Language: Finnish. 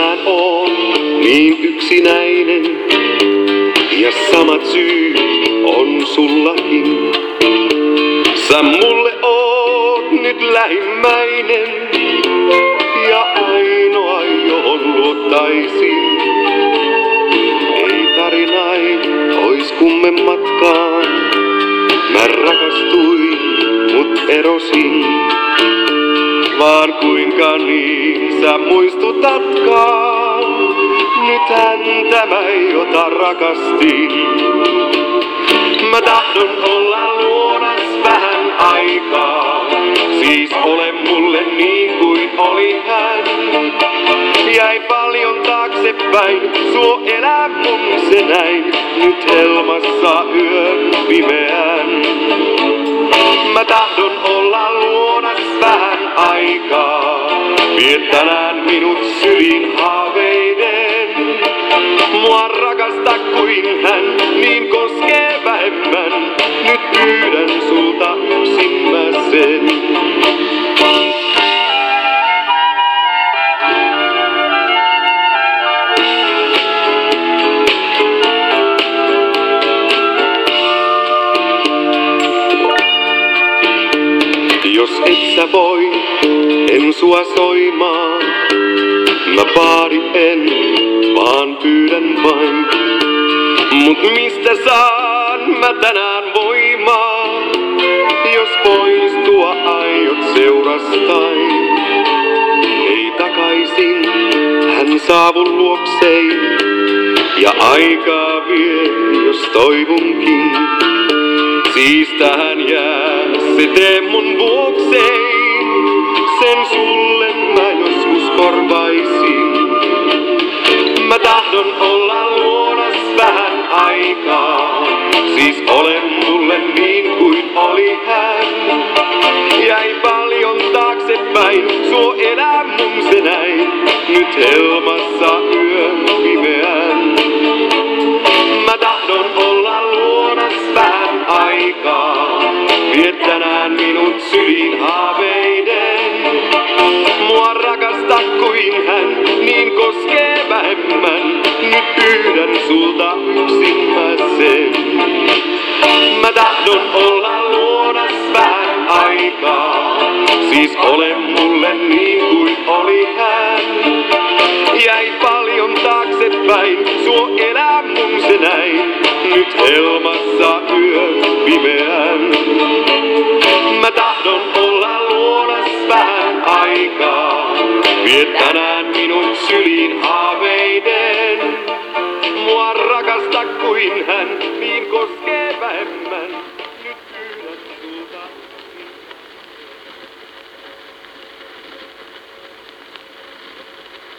tänään oon niin yksinäinen. Ja samat syy on sullakin. Sä mulle oot nyt lähimmäinen. Ja ainoa johon luottaisin. Ei tarinai ois kumme matkaan. Mä rakastuin, mut erosin. Vaan kuinka niin sä muistutatkaan. Nythän tämä, jota rakastin. Mä tahdon olla luonas vähän aikaa. Siis ole mulle niin kuin oli hän. Jäi paljon taaksepäin, suo elää mun se näin. Nyt helmassa yön pimeän. Mä tahdon aikaa. Vie tänään minut syliin haaveiden. Mua rakasta kuin hän, niin koskee vähemmän. Nyt pyydän Jos et sä voi, en sua soimaan. Mä vaadi en, vaan pyydän vain. Mut mistä saan mä tänään voimaa? Jos poistua aiot seurastain. Ei takaisin, hän saavu luoksei. Ja aikaa vie, jos toivunkin. Siis tähän jää, se tee mun vuoksei. Sen sulle mä joskus korvaisin. Mä tahdon olla luonas vähän aikaa. Siis ole mulle niin kuin oli hän. Jäi paljon taaksepäin, suo elää mun se näin. Nyt helmassa yön Vie tänään minut syliin haaveiden. Mua rakasta kuin hän, niin koskee vähemmän. Nyt pyydän sulta yksin mä sen. Mä tahdon olla luonas vähän aikaa. Siis ole mulle niin kuin oli hän. Jäi paljon taaksepäin, suo Nyt helmassa yön pimeän. Mä tahdon olla luonas vähän aikaa. Vie tänään minut syliin haaveiden. Mua rakasta kuin hän, niin koskee vähemmän.